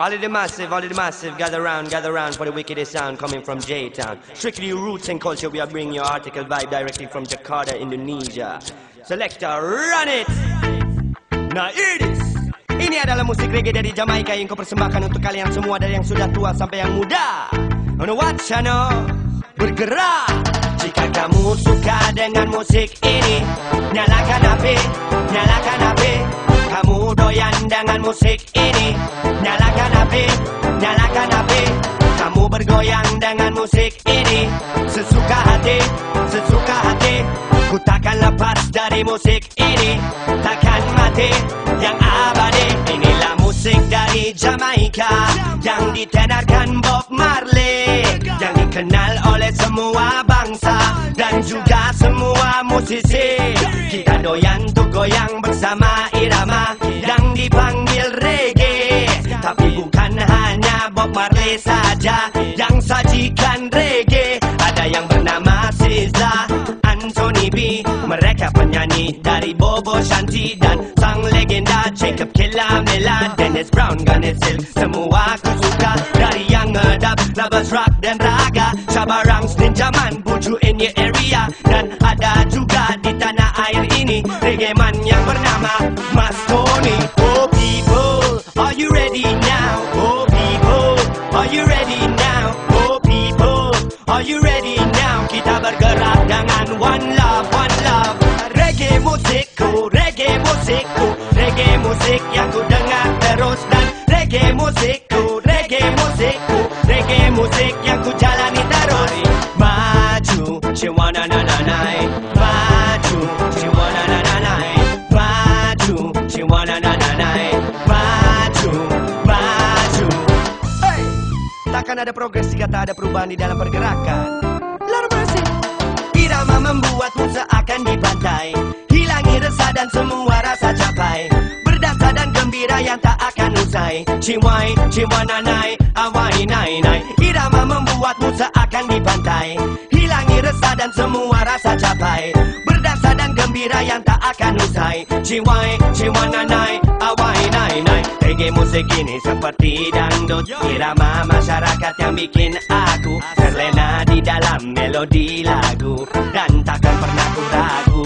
All of the massive, all of the massive, gather round, gather round for the wickedest sound coming from J-Town. Strictly roots and culture, we are bringing your article vibe directly from Jakarta, Indonesia. Selector, run it! Nah, it is! Ini adalah musik reggae dari Jamaika yang kau persembahkan untuk kalian semua dari yang sudah tua sampai yang muda. On what channel? Bergerak! Jika kamu suka dengan musik ini, nyalakan HP, nyalakan HP. Kamu doyan dengan musik ini, HP, nyalakan HP. Kamu bergoyang dengan musik ini, sesuka hati, sesuka hati. Ku takkan lepas dari musik ini, takkan mati yang abadi. Inilah musik dari Jamaika yang ditenarkan Bob Marley, yang dikenal oleh semua bangsa dan juga semua musisi. Kita doyan tuh goyang bersama Marley saja yang sajikan reggae. Ada yang bernama Siza, Anthony B, mereka penyanyi dari Bobo Shanti dan sang legenda Jacob Killamela, Dennis Brown, Garnet Hill, semua aku suka dari yang ngedap, Labas Rock dan Raga, Shabarangs, Ninjaman, Buju in your area, dan ada juga di tanah air ini reggae man yang bernama Mas. Musik yang ku dengar terus dan reggae musikku, reggae musikku, reggae musik yang ku jalani terus. Maju, ciwana na na nai, maju, ciwana na na nai, maju, ciwana na na nai, maju, maju. Hey! Takkan ada progres jika tak ada perubahan di dalam pergerakan. Tak akan usai. Ciwai, ciwananai, awai nai nai. Irama membuatmu seakan dibantai. Hilangi resah dan semua rasa capai Berdansa dan gembira yang tak akan usai. Ciwai, ciwananai, awai nai nai. Reggae musik ini seperti dangdut. Irama masyarakat yang bikin aku Terlena di dalam melodi lagu. Dan takkan pernah ku ragu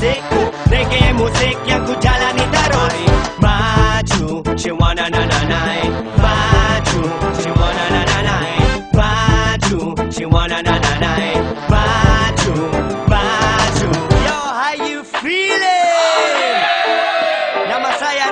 reggae musikku Reggae musik yang ku jalani terus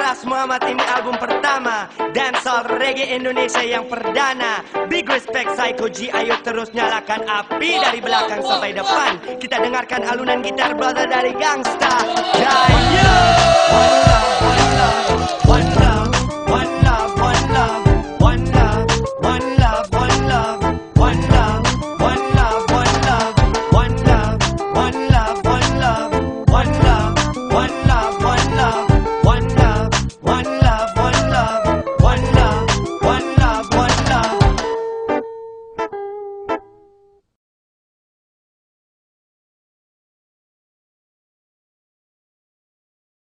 Ras Muhammad ini album pertama. Dancehall Reggae Indonesia yang perdana. Big respect Psycho G. Ayo terus nyalakan api dari belakang sampai depan. Kita dengarkan alunan gitar brother dari Gangsta. Jayo One love, one love, one